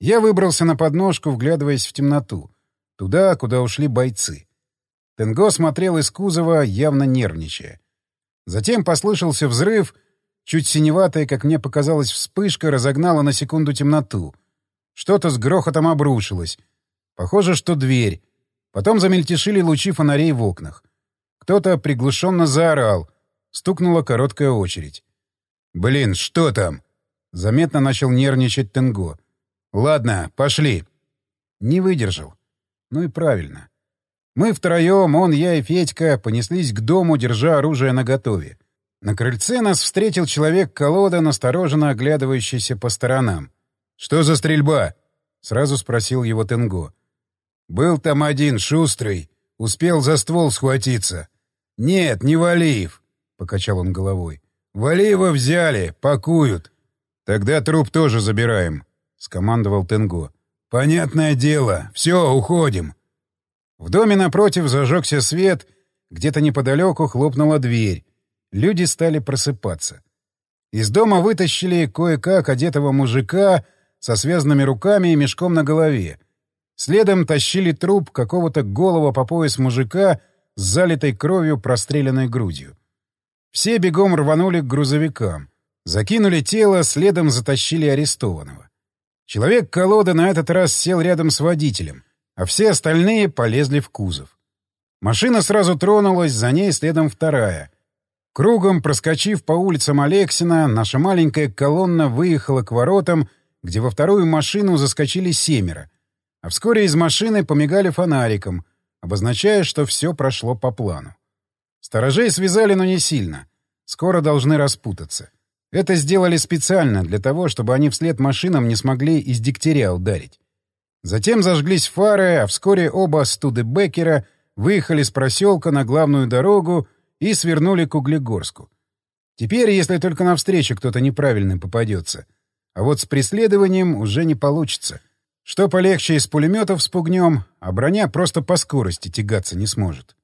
Я выбрался на подножку, вглядываясь в темноту. Туда, куда ушли бойцы. Тенго смотрел из кузова, явно нервничая. Затем послышался взрыв, чуть синеватая, как мне показалось, вспышка разогнала на секунду темноту. Что-то с грохотом обрушилось. Похоже, что дверь. Потом замельтешили лучи фонарей в окнах. Кто-то приглушенно заорал. Стукнула короткая очередь. «Блин, что там?» Заметно начал нервничать Тенго. «Ладно, пошли». Не выдержал. Ну и правильно. Мы втроем, он, я и Федька, понеслись к дому, держа оружие наготове. На крыльце нас встретил человек-колода, настороженно оглядывающийся по сторонам. «Что за стрельба?» — сразу спросил его Тенго. «Был там один, шустрый. Успел за ствол схватиться. Нет, не Валиев покачал он головой. «Валиева взяли, пакуют. Тогда труп тоже забираем», — скомандовал Тенго. «Понятное дело. Все, уходим». В доме напротив зажегся свет, где-то неподалеку хлопнула дверь. Люди стали просыпаться. Из дома вытащили кое-как одетого мужика со связанными руками и мешком на голове. Следом тащили труп какого-то голого по пояс мужика с залитой кровью простреленной грудью. Все бегом рванули к грузовикам. Закинули тело, следом затащили арестованного. Человек-колода на этот раз сел рядом с водителем, а все остальные полезли в кузов. Машина сразу тронулась, за ней следом вторая. Кругом, проскочив по улицам Алексина, наша маленькая колонна выехала к воротам, где во вторую машину заскочили семеро. А вскоре из машины помигали фонариком, обозначая, что все прошло по плану. Сторожей связали, но не сильно. Скоро должны распутаться. Это сделали специально, для того, чтобы они вслед машинам не смогли из дегтяря ударить. Затем зажглись фары, а вскоре оба Студебекера выехали с проселка на главную дорогу и свернули к Углегорску. Теперь, если только навстречу кто-то неправильный попадется. А вот с преследованием уже не получится. Что полегче из пулеметов спугнем, а броня просто по скорости тягаться не сможет.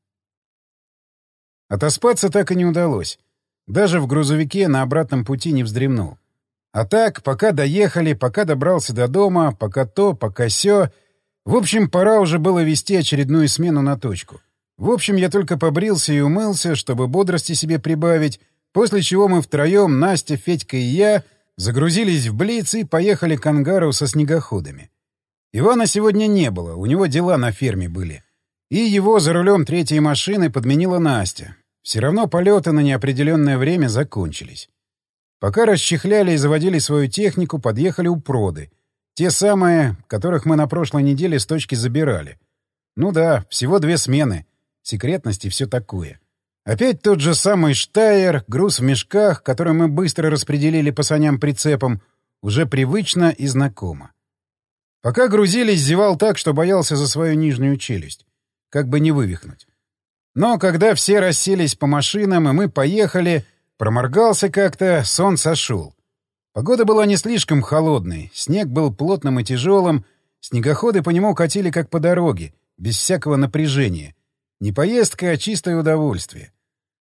Отоспаться так и не удалось. Даже в грузовике на обратном пути не вздремнул. А так, пока доехали, пока добрался до дома, пока то, пока сё... В общем, пора уже было вести очередную смену на точку. В общем, я только побрился и умылся, чтобы бодрости себе прибавить, после чего мы втроем, Настя, Федька и я, загрузились в Блиц и поехали к ангару со снегоходами. Ивана сегодня не было, у него дела на ферме были. И его за рулем третьей машины подменила Настя. Все равно полеты на неопределенное время закончились. Пока расчехляли и заводили свою технику, подъехали у проды. Те самые, которых мы на прошлой неделе с точки забирали. Ну да, всего две смены. Секретность и все такое. Опять тот же самый Штайер, груз в мешках, который мы быстро распределили по саням-прицепам, уже привычно и знакомо. Пока грузились, зевал так, что боялся за свою нижнюю челюсть. Как бы не вывихнуть. Но когда все расселись по машинам, и мы поехали, проморгался как-то, сон сошел. Погода была не слишком холодной, снег был плотным и тяжелым, снегоходы по нему катили как по дороге, без всякого напряжения. Не поездка, а чистое удовольствие.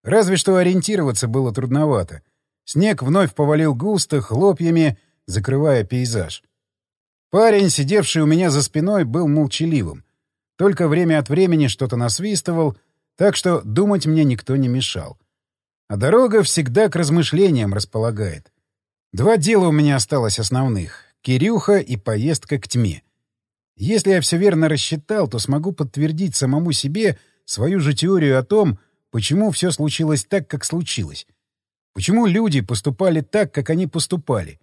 Разве что ориентироваться было трудновато. Снег вновь повалил густо, хлопьями, закрывая пейзаж. Парень, сидевший у меня за спиной, был молчаливым. Только время от времени что-то насвистывал, так что думать мне никто не мешал. А дорога всегда к размышлениям располагает. Два дела у меня осталось основных — Кирюха и поездка к тьме. Если я все верно рассчитал, то смогу подтвердить самому себе свою же теорию о том, почему все случилось так, как случилось. Почему люди поступали так, как они поступали.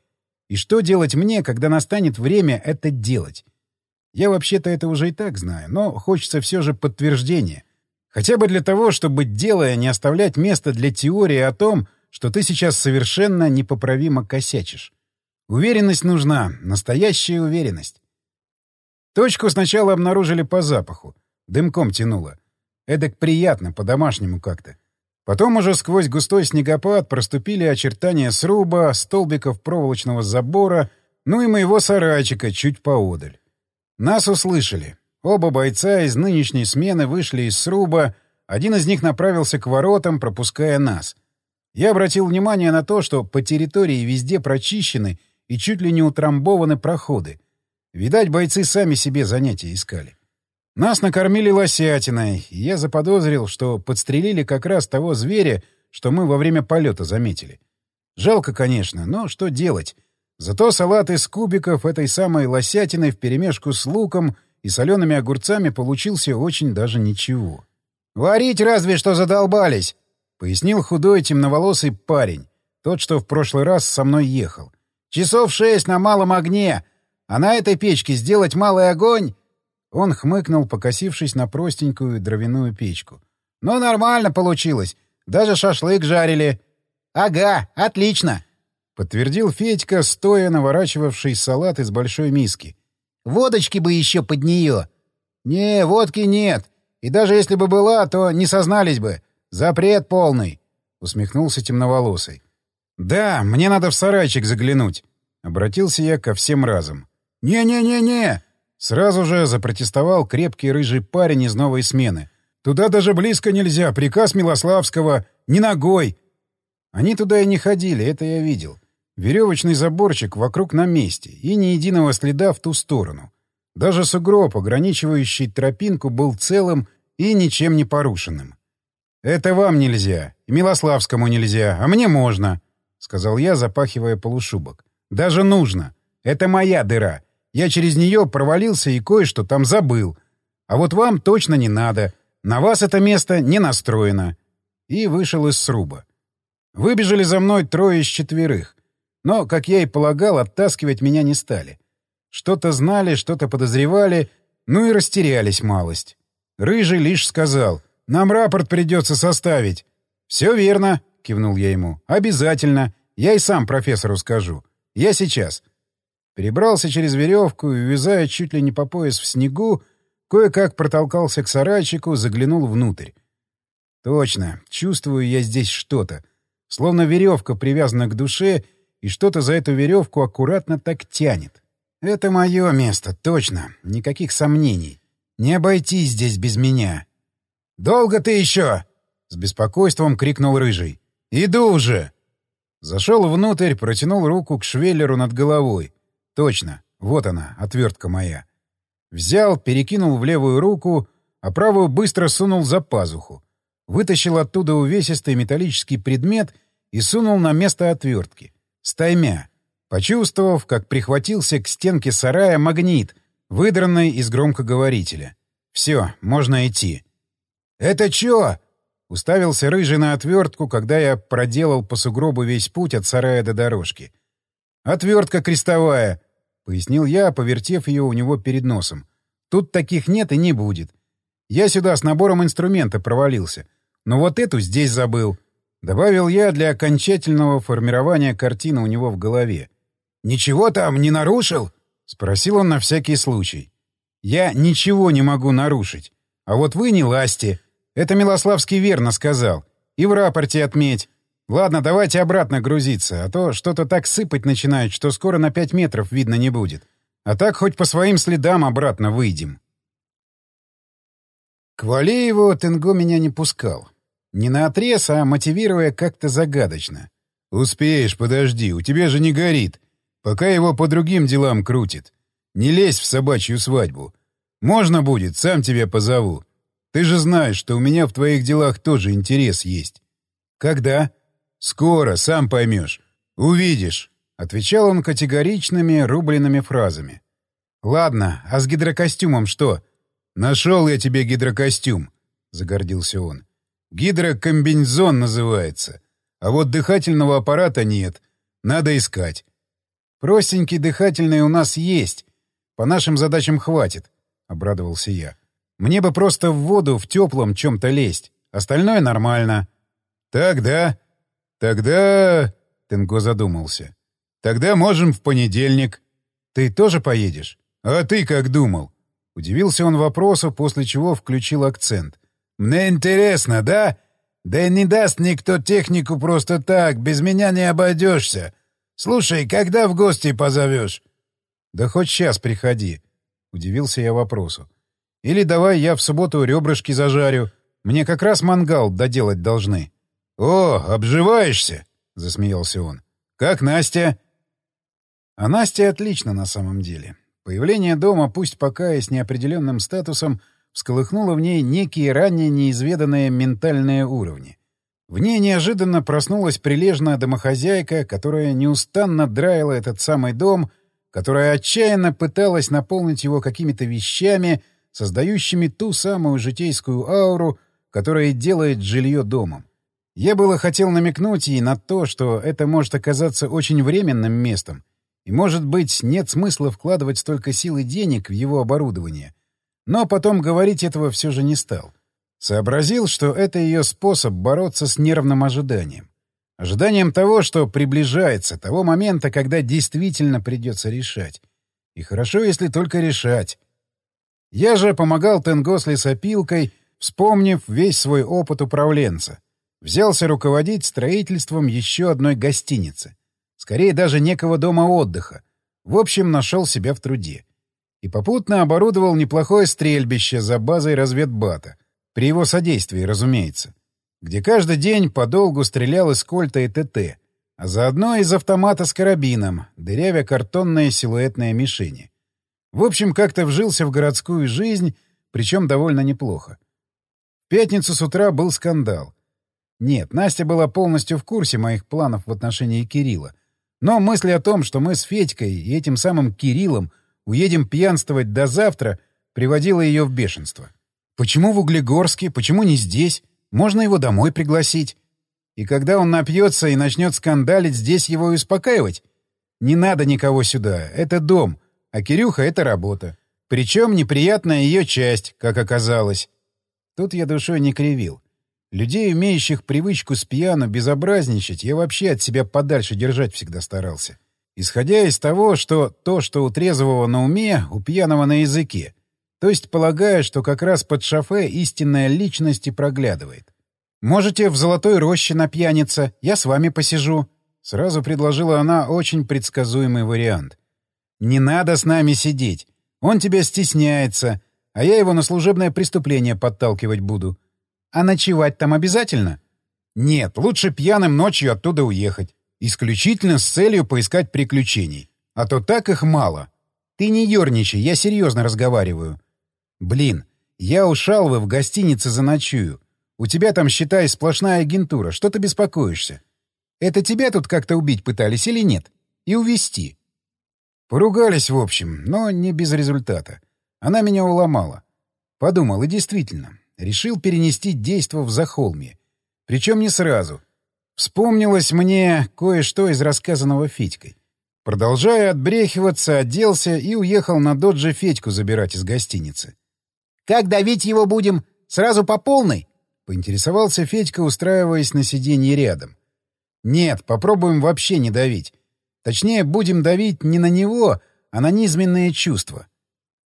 И что делать мне, когда настанет время это делать? Я вообще-то это уже и так знаю, но хочется все же подтверждения. Хотя бы для того, чтобы, делая, не оставлять места для теории о том, что ты сейчас совершенно непоправимо косячишь. Уверенность нужна, настоящая уверенность. Точку сначала обнаружили по запаху. Дымком тянуло. Эдак приятно, по-домашнему как-то. Потом уже сквозь густой снегопад проступили очертания сруба, столбиков проволочного забора, ну и моего сарайчика чуть поодаль. Нас услышали. Оба бойца из нынешней смены вышли из сруба, один из них направился к воротам, пропуская нас. Я обратил внимание на то, что по территории везде прочищены и чуть ли не утрамбованы проходы. Видать, бойцы сами себе занятия искали. Нас накормили лосятиной, и я заподозрил, что подстрелили как раз того зверя, что мы во время полета заметили. Жалко, конечно, но что делать? Зато салат из кубиков этой самой лосятиной вперемешку с луком и солеными огурцами получился очень даже ничего. «Варить разве что задолбались!» — пояснил худой темноволосый парень, тот, что в прошлый раз со мной ехал. «Часов шесть на малом огне, а на этой печке сделать малый огонь он хмыкнул, покосившись на простенькую дровяную печку. «Ну, нормально получилось. Даже шашлык жарили». «Ага, отлично!» — подтвердил Федька, стоя наворачивавший салат из большой миски. «Водочки бы еще под нее!» «Не, водки нет. И даже если бы была, то не сознались бы. Запрет полный!» — усмехнулся темноволосый. «Да, мне надо в сарайчик заглянуть», — обратился я ко всем разом. «Не-не-не-не!» Сразу же запротестовал крепкий рыжий парень из новой смены. «Туда даже близко нельзя, приказ Милославского, не ногой!» Они туда и не ходили, это я видел. Веревочный заборчик вокруг на месте, и ни единого следа в ту сторону. Даже сугроб, ограничивающий тропинку, был целым и ничем не порушенным. «Это вам нельзя, и Милославскому нельзя, а мне можно», — сказал я, запахивая полушубок. «Даже нужно. Это моя дыра. Я через нее провалился и кое-что там забыл. А вот вам точно не надо. На вас это место не настроено. И вышел из сруба. Выбежали за мной трое из четверых. Но, как я и полагал, оттаскивать меня не стали. Что-то знали, что-то подозревали, ну и растерялись малость. Рыжий лишь сказал, «Нам рапорт придется составить». «Все верно», — кивнул я ему. «Обязательно. Я и сам профессору скажу. Я сейчас». Перебрался через веревку и, увязая чуть ли не по пояс в снегу, кое-как протолкался к сарайчику, заглянул внутрь. Точно, чувствую я здесь что-то. Словно веревка привязана к душе, и что-то за эту веревку аккуратно так тянет. Это мое место, точно. Никаких сомнений. Не обойти здесь без меня. «Долго ты еще?» — с беспокойством крикнул Рыжий. «Иду уже!» Зашел внутрь, протянул руку к швеллеру над головой. Точно, вот она, отвертка моя. Взял, перекинул в левую руку, а правую быстро сунул за пазуху. Вытащил оттуда увесистый металлический предмет и сунул на место отвертки. Стаймя. Почувствовав, как прихватился к стенке сарая магнит, выдранный из громкоговорителя. Все, можно идти. «Это чё?» — уставился рыжий на отвертку, когда я проделал по сугробу весь путь от сарая до дорожки. «Отвертка крестовая», — пояснил я, повертев ее у него перед носом. «Тут таких нет и не будет. Я сюда с набором инструмента провалился. Но вот эту здесь забыл». Добавил я для окончательного формирования картины у него в голове. «Ничего там не нарушил?» — спросил он на всякий случай. «Я ничего не могу нарушить. А вот вы не ласти. Это Милославский верно сказал. И в рапорте отметь. Ладно, давайте обратно грузиться, а то что-то так сыпать начинает, что скоро на пять метров видно не будет. А так хоть по своим следам обратно выйдем». К Валееву Тенго меня не пускал. Не наотрез, а мотивируя как-то загадочно. «Успеешь, подожди, у тебя же не горит. Пока его по другим делам крутит. Не лезь в собачью свадьбу. Можно будет, сам тебя позову. Ты же знаешь, что у меня в твоих делах тоже интерес есть». «Когда?» «Скоро, сам поймешь. Увидишь», — отвечал он категоричными, рубленными фразами. «Ладно, а с гидрокостюмом что?» «Нашел я тебе гидрокостюм», — загордился он. Гидрокомбинезон называется. А вот дыхательного аппарата нет. Надо искать. Простенький дыхательный у нас есть. По нашим задачам хватит, — обрадовался я. Мне бы просто в воду в теплом чем-то лезть. Остальное нормально. Тогда... Тогда... Тенго задумался. Тогда можем в понедельник. Ты тоже поедешь? А ты как думал? Удивился он вопросу, после чего включил акцент. Мне интересно, да? Да не даст никто технику просто так, без меня не обойдешься. Слушай, когда в гости позовешь? Да хоть сейчас приходи. Удивился я вопросу. Или давай я в субботу ребрышки зажарю. Мне как раз мангал доделать должны. О, обживаешься? Засмеялся он. Как Настя? А Настя отлично на самом деле. Появление дома, пусть пока и с неопределенным статусом, всколыхнуло в ней некие ранее неизведанные ментальные уровни. В ней неожиданно проснулась прилежная домохозяйка, которая неустанно драила этот самый дом, которая отчаянно пыталась наполнить его какими-то вещами, создающими ту самую житейскую ауру, которая делает жилье домом. Я было хотел намекнуть ей на то, что это может оказаться очень временным местом, и, может быть, нет смысла вкладывать столько сил и денег в его оборудование — но потом говорить этого все же не стал. Сообразил, что это ее способ бороться с нервным ожиданием. Ожиданием того, что приближается, того момента, когда действительно придется решать. И хорошо, если только решать. Я же помогал Тенго с лесопилкой, вспомнив весь свой опыт управленца. Взялся руководить строительством еще одной гостиницы. Скорее, даже некого дома отдыха. В общем, нашел себя в труде и попутно оборудовал неплохое стрельбище за базой разведбата. При его содействии, разумеется. Где каждый день подолгу стрелял из кольта и ТТ, а заодно из автомата с карабином, дырявя картонные силуэтные мишени. В общем, как-то вжился в городскую жизнь, причем довольно неплохо. В пятницу с утра был скандал. Нет, Настя была полностью в курсе моих планов в отношении Кирилла. Но мысли о том, что мы с Федькой и этим самым Кириллом — Уедем пьянствовать до завтра, приводило ее в бешенство. Почему в Углегорске? Почему не здесь? Можно его домой пригласить. И когда он напьется и начнет скандалить, здесь его успокаивать? Не надо никого сюда. Это дом. А Кирюха — это работа. Причем неприятная ее часть, как оказалось. Тут я душой не кривил. Людей, имеющих привычку с пьяну безобразничать, я вообще от себя подальше держать всегда старался исходя из того, что то, что у трезвого на уме, у пьяного на языке, то есть полагая, что как раз под шофе истинная личность и проглядывает. «Можете в золотой роще напьяниться, я с вами посижу», — сразу предложила она очень предсказуемый вариант. «Не надо с нами сидеть. Он тебя стесняется, а я его на служебное преступление подталкивать буду. А ночевать там обязательно?» «Нет, лучше пьяным ночью оттуда уехать. Исключительно с целью поискать приключений. А то так их мало. Ты не ерничай, я серьезно разговариваю. Блин, я у Шалвы в гостинице заночую. У тебя там, считай, сплошная агентура. Что ты беспокоишься? Это тебя тут как-то убить пытались или нет? И увести. Поругались, в общем, но не без результата. Она меня уломала. Подумал, и действительно, решил перенести действо в Захолмье. Причем не сразу — Вспомнилось мне кое-что из рассказанного Федькой. Продолжая отбрехиваться, оделся и уехал на доджи Федьку забирать из гостиницы. «Как давить его будем? Сразу по полной?» — поинтересовался Федька, устраиваясь на сиденье рядом. «Нет, попробуем вообще не давить. Точнее, будем давить не на него, а на низменные чувства».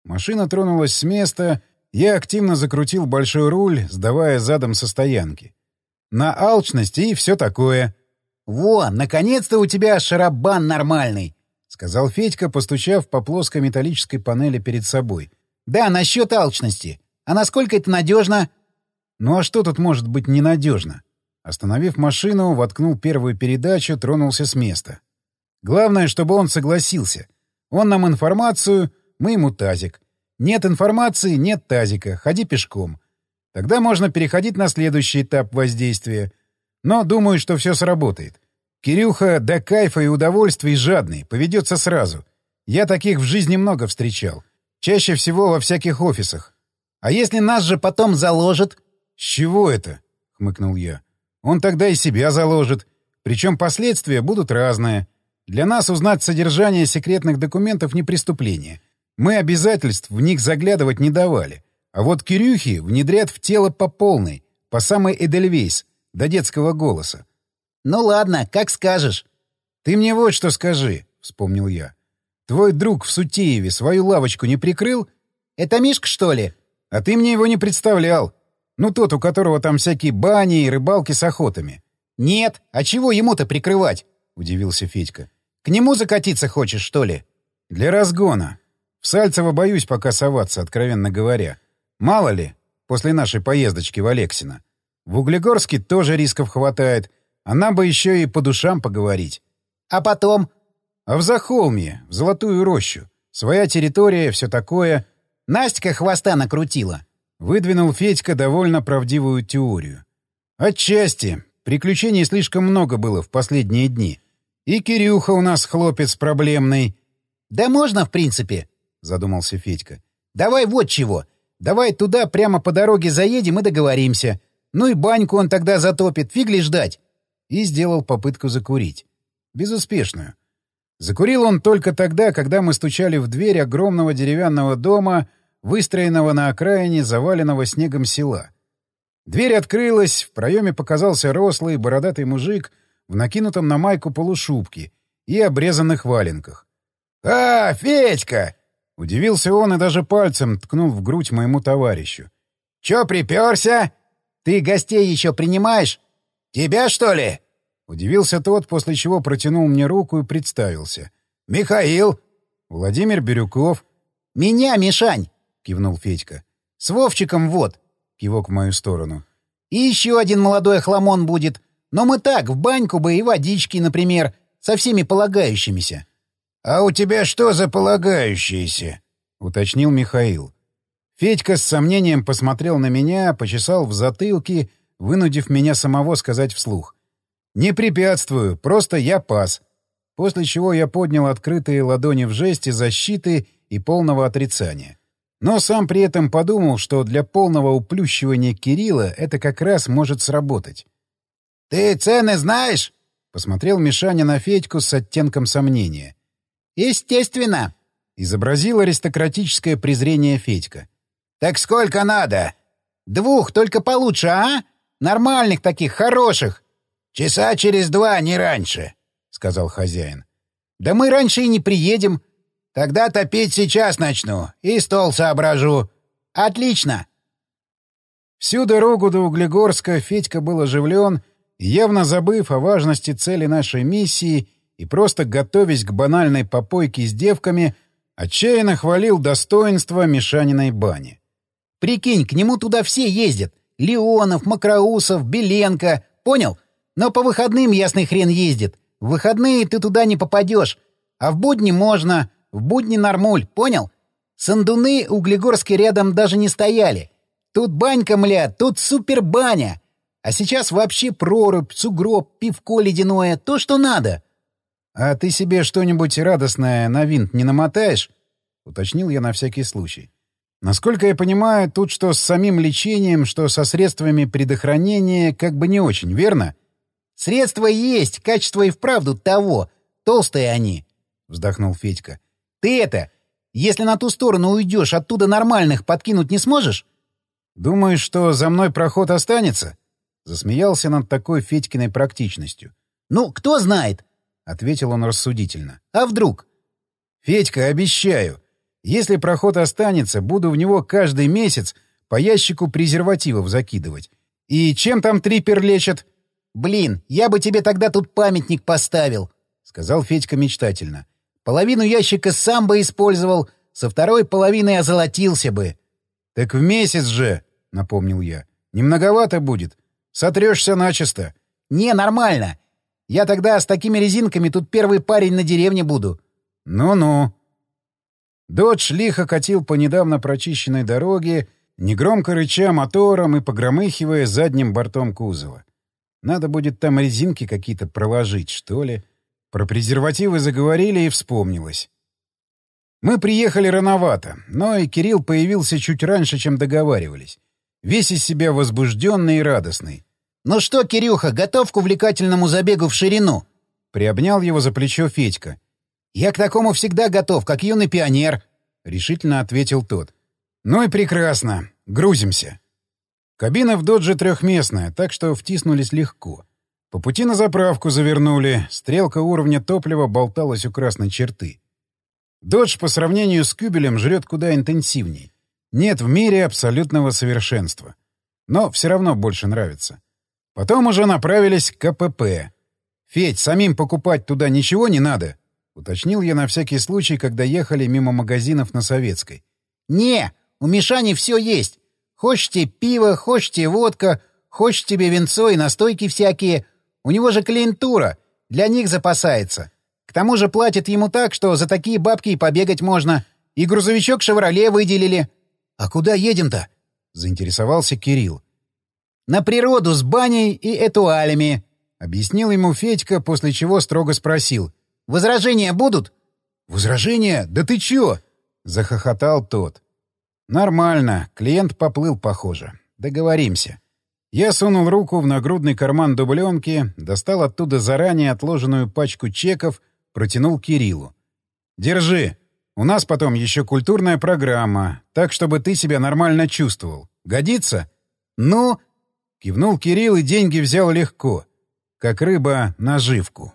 Машина тронулась с места, я активно закрутил большой руль, сдавая задом со стоянки. На алчность и все такое. «Во, наконец-то у тебя шарабан нормальный!» — сказал Федька, постучав по плоской металлической панели перед собой. «Да, насчет алчности. А насколько это надежно?» «Ну а что тут может быть ненадежно?» Остановив машину, воткнул первую передачу, тронулся с места. Главное, чтобы он согласился. Он нам информацию, мы ему тазик. Нет информации — нет тазика, ходи пешком. Тогда можно переходить на следующий этап воздействия. Но думаю, что все сработает. Кирюха до кайфа и удовольствий жадный, поведется сразу. Я таких в жизни много встречал. Чаще всего во всяких офисах. А если нас же потом заложат? — С чего это? — хмыкнул я. — Он тогда и себя заложит. Причем последствия будут разные. Для нас узнать содержание секретных документов не преступление. Мы обязательств в них заглядывать не давали. А вот Кирюхи внедрят в тело по полной, по самой Эдельвейс, до детского голоса. «Ну ладно, как скажешь». «Ты мне вот что скажи», — вспомнил я. «Твой друг в Сутееве свою лавочку не прикрыл?» «Это Мишка, что ли?» «А ты мне его не представлял. Ну, тот, у которого там всякие бани и рыбалки с охотами». «Нет, а чего ему-то прикрывать?» — удивился Федька. «К нему закатиться хочешь, что ли?» «Для разгона. В Сальцево боюсь пока соваться, откровенно говоря. Мало ли, после нашей поездочки в Алексино. В Углегорске тоже рисков хватает, а нам бы еще и по душам поговорить. А потом? А в Захолмье, в Золотую рощу. Своя территория, все такое. Настя хвоста накрутила. Выдвинул Федька довольно правдивую теорию. Отчасти. Приключений слишком много было в последние дни. И Кирюха у нас хлопец проблемный. Да можно, в принципе. — задумался Федька. «Давай вот чего. Давай туда прямо по дороге заедем и договоримся. Ну и баньку он тогда затопит, фиг ли ждать?» И сделал попытку закурить. Безуспешную. Закурил он только тогда, когда мы стучали в дверь огромного деревянного дома, выстроенного на окраине заваленного снегом села. Дверь открылась, в проеме показался рослый, бородатый мужик в накинутом на майку полушубке и обрезанных валенках. «А, Федька!» Удивился он и даже пальцем ткнул в грудь моему товарищу. «Чё приперся? Ты гостей еще принимаешь? Тебя, что ли?» Удивился тот, после чего протянул мне руку и представился. «Михаил!» «Владимир Бирюков». «Меня, Мишань!» — кивнул Федька. «С Вовчиком вот!» — кивок в мою сторону. «И еще один молодой хламон будет. Но мы так, в баньку бы и водички, например, со всеми полагающимися». «А у тебя что за полагающиеся?» — уточнил Михаил. Федька с сомнением посмотрел на меня, почесал в затылке, вынудив меня самого сказать вслух. «Не препятствую, просто я пас». После чего я поднял открытые ладони в жесте защиты и полного отрицания. Но сам при этом подумал, что для полного уплющивания Кирилла это как раз может сработать. «Ты цены знаешь?» — посмотрел Мишаня на Федьку с оттенком сомнения. «Естественно!» — изобразил аристократическое презрение Федька. «Так сколько надо?» «Двух, только получше, а? Нормальных таких, хороших!» «Часа через два, не раньше», — сказал хозяин. «Да мы раньше и не приедем. Тогда топить сейчас начну и стол соображу». «Отлично!» Всю дорогу до Углегорска Федька был оживлен, явно забыв о важности цели нашей миссии — и просто готовясь к банальной попойке с девками, отчаянно хвалил достоинство Мишаниной бани. «Прикинь, к нему туда все ездят. Леонов, Макроусов, Беленко. Понял? Но по выходным ясный хрен ездит. В выходные ты туда не попадешь. А в будни можно. В будни нормуль. Понял? Сандуны углегорские рядом даже не стояли. Тут банька, мля, тут супер баня. А сейчас вообще прорубь, сугроб, пивко ледяное, то, что надо. «А ты себе что-нибудь радостное на винт не намотаешь?» — уточнил я на всякий случай. «Насколько я понимаю, тут что с самим лечением, что со средствами предохранения как бы не очень, верно?» «Средства есть, качество и вправду того. Толстые они». вздохнул Федька. «Ты это, если на ту сторону уйдешь, оттуда нормальных подкинуть не сможешь?» «Думаешь, что за мной проход останется?» Засмеялся над такой Федькиной практичностью. «Ну, кто знает?» — ответил он рассудительно. «А вдруг?» «Федька, обещаю, если проход останется, буду в него каждый месяц по ящику презервативов закидывать. И чем там трипер лечат?» «Блин, я бы тебе тогда тут памятник поставил», — сказал Федька мечтательно. «Половину ящика сам бы использовал, со второй половиной озолотился бы». «Так в месяц же», — напомнил я. «Не многовато будет. Сотрешься начисто». «Не, нормально. Я тогда с такими резинками тут первый парень на деревне буду». «Ну-ну». Додж лихо катил по недавно прочищенной дороге, негромко рыча мотором и погромыхивая задним бортом кузова. Надо будет там резинки какие-то проложить, что ли. Про презервативы заговорили и вспомнилось. Мы приехали рановато, но и Кирилл появился чуть раньше, чем договаривались. Весь из себя возбужденный и радостный. «Ну что, Кирюха, готов к увлекательному забегу в ширину?» Приобнял его за плечо Федька. «Я к такому всегда готов, как юный пионер», — решительно ответил тот. «Ну и прекрасно. Грузимся». Кабина в «Додже» трехместная, так что втиснулись легко. По пути на заправку завернули, стрелка уровня топлива болталась у красной черты. «Додж» по сравнению с «Кюбелем» жрет куда интенсивней. Нет в мире абсолютного совершенства. Но все равно больше нравится. Потом уже направились к КПП. «Федь, самим покупать туда ничего не надо?» — уточнил я на всякий случай, когда ехали мимо магазинов на Советской. «Не, у Мишани все есть. Хочешь тебе пиво, хочешь тебе водка, хочешь тебе венцо и настойки всякие. У него же клиентура, для них запасается. К тому же платят ему так, что за такие бабки и побегать можно. И грузовичок «Шевроле» выделили». «А куда едем-то?» — заинтересовался Кирилл. «На природу с баней и этуалями», — объяснил ему Федька, после чего строго спросил. Возражения будут? Возражения? Да ты чё? Захохотал тот. Нормально. Клиент поплыл, похоже. Договоримся. Я сунул руку в нагрудный карман дубленки, достал оттуда заранее отложенную пачку чеков, протянул Кириллу. «Держи. У нас потом еще культурная программа, так, чтобы ты себя нормально чувствовал. Годится?» «Ну?» — кивнул Кирилл и деньги взял легко, как рыба наживку.